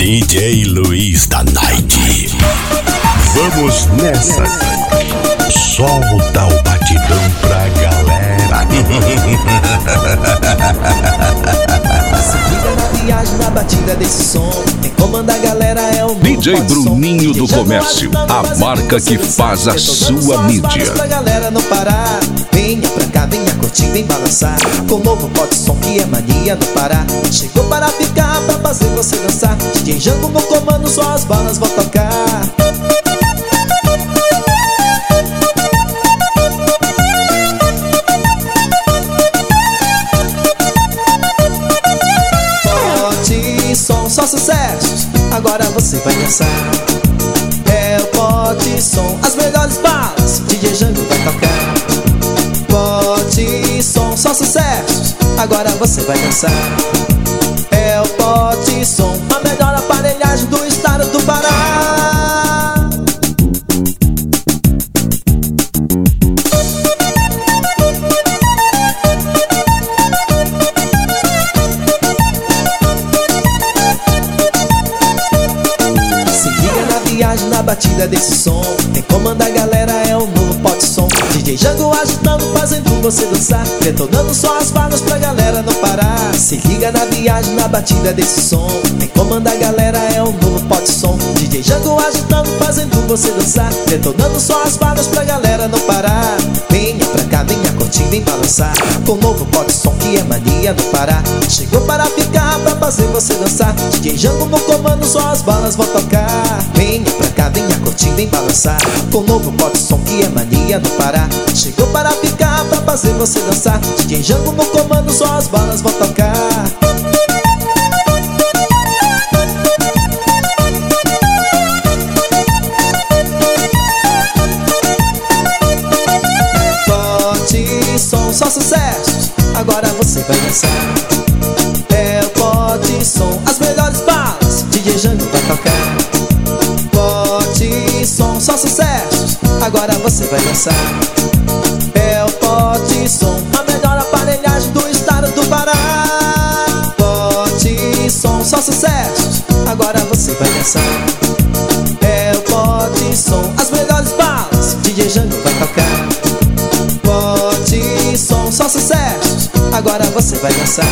DJ Luiz da Night. Vamos nessa. Solta o batidão pra galera. na batida desse som. Quem comanda a galera é o DJ. Bruninho do Comércio, a marca que faz a sua mídia. Pra galera não parar. Venha pra cá, venha curtir, vem balançar. Com o novo Pode Som que é mania no Pará. Chegou para ficar, pra fazer você dançar. DJ Jango no comando, só as balas vão tocar. Sucessos. Agora você vai dançar. É o pote som, as melhores balas. DJ Jango vai tocar. Pote som, só sucessos. Agora você vai dançar. É o pote som, batida desse som. Quem comanda a galera é o novo pote som. DJ Jango agitando, fazendo você dançar. Detonando só as balas pra galera não parar. Se liga na viagem, na batida desse som. Quem comanda a galera é o novo pote som. DJ Jango agitando, fazendo você dançar. Detonando só as balas pra galera não parar. Venha pra cá, venha curtir, vem balançar. Com o novo pote som que é mania no Pará. Chegou para ficar, pra fazer você dançar. DJ Jango no comando, só as balas vão tocar. Venha curtir, vem balançar. Com novo pote som que é mania no Pará. Chegou para ficar, pra fazer você dançar. DJ Jango no comando, só as balas vão tocar. Pote som, só sucessos. Agora você vai dançar. Só sucessos. Agora você vai dançar. É o pote som, a melhor aparelhagem do estado do Pará. Pote som, só sucessos. Agora você vai dançar. É o pote som, as melhores balas. DJ Jango vai tocar. Pote som, só sucessos. Agora você vai dançar.